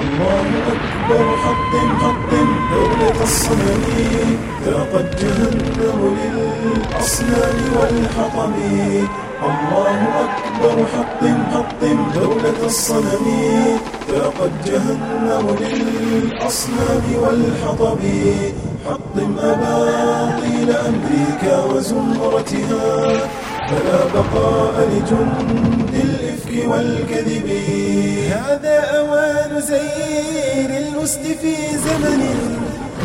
الله أكبر حطم حطم دولة الصنم ذاقت جهنم للأصنام والحطم. الله أكبر حطم حطم دولة الصنم ذاقت جهنم للأصنام والحطب حطم أباطيل أمريكا وزمرتها. فلا بقاء لجند الإفك والكذب. هذا زير الأسد في زمن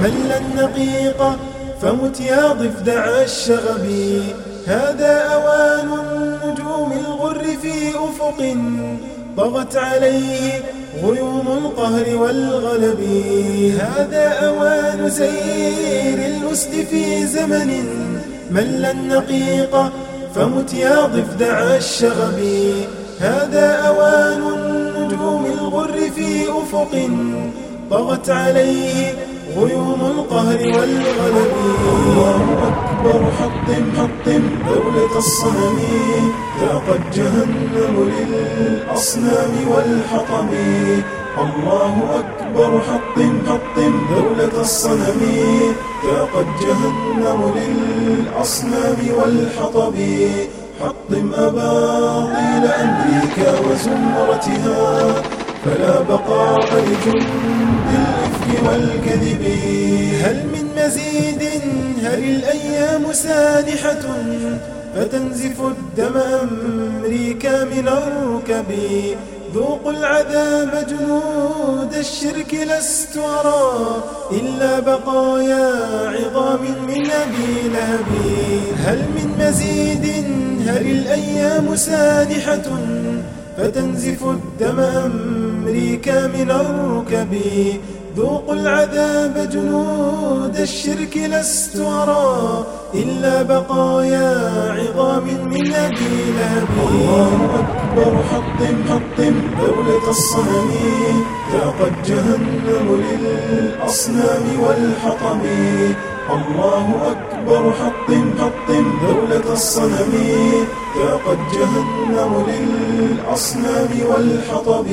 مل النقيق فمت يا ضفدع الشغب. هذا أوان النجوم الغر في أفق طغت عليه غيوم القهر والغلب. هذا أوان زير الأسد في زمن مل النقيق فمت يا ضفدع الشغب. هذا أوان أفق طغت عليه غيوم القهر والغلب. الله أكبر حطم حطم دولة الصنم. ذاقت جهنم للأصنام والحطم. الله أكبر حطم حطم دولة الصنم. ذاقت جهنم للأصنام والحطب. حطم أباطيل أمريكا وزمرتها. فلا بقاء لجند الإفك والكذب. هل من مزيد؟ هل الأيام سانحة فتنزف الدم أمريكا من الركب؟ ذوقوا العذاب جنود الشرك لست أرى إلا بقايا عظام من أبي لهب. هل من مزيد؟ هل الأيام سانحة فتنزف الدم أمريكا من الركب. ذوقوا العذاب جنود الشرك لست أرى إلا بقايا عظام من أبي لهب الله أكبر حطم حطم دولة الصنم. ذاقت جهنم للأصنام والحطم. الله أكبر حطم حطم دولة الصنم. ذاقت جهنم للأصنام والحطب.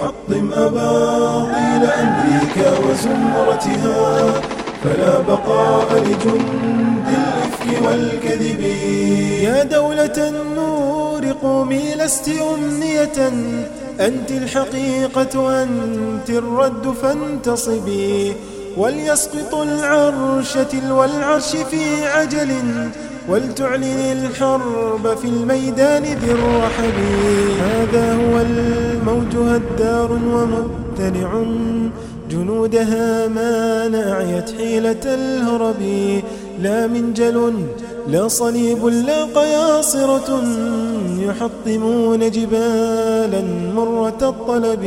حطم أباطيل أمريكا وزمرتها. فلا بقاء لجند الإفك والكذب. يا دولة النور قومي لست أمنية. أنت الحقيقة أنت الرد فانتصبي. وليسقط العرش تلو العرش في عجل ولتعلن الحرب في الميدان ذي الرحب. هذا هو الموج هدار ومبتلع جنودها ما نعيت حيلة الهرب. لا منجل لا صليب لا قياصرة يحطمون جبالا مرة الطلب.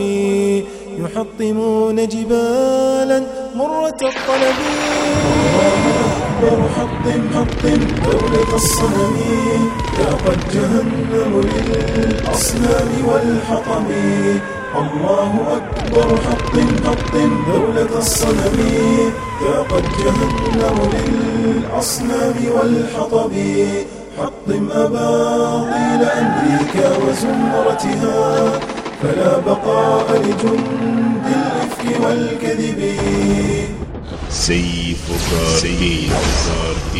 يحطمون جبالا مرة الطلب أكبر حطم حطم دولة الصنم ذاقت جهنم للأصنام والحطم. الله أكبر حطم حطم دولة الصنم ذاقت جهنم للأصنام والحطب حطم أباطيل أمريكا وزمرتها. فلا بقاء لجند الإفك والكذب. سيفك سيفك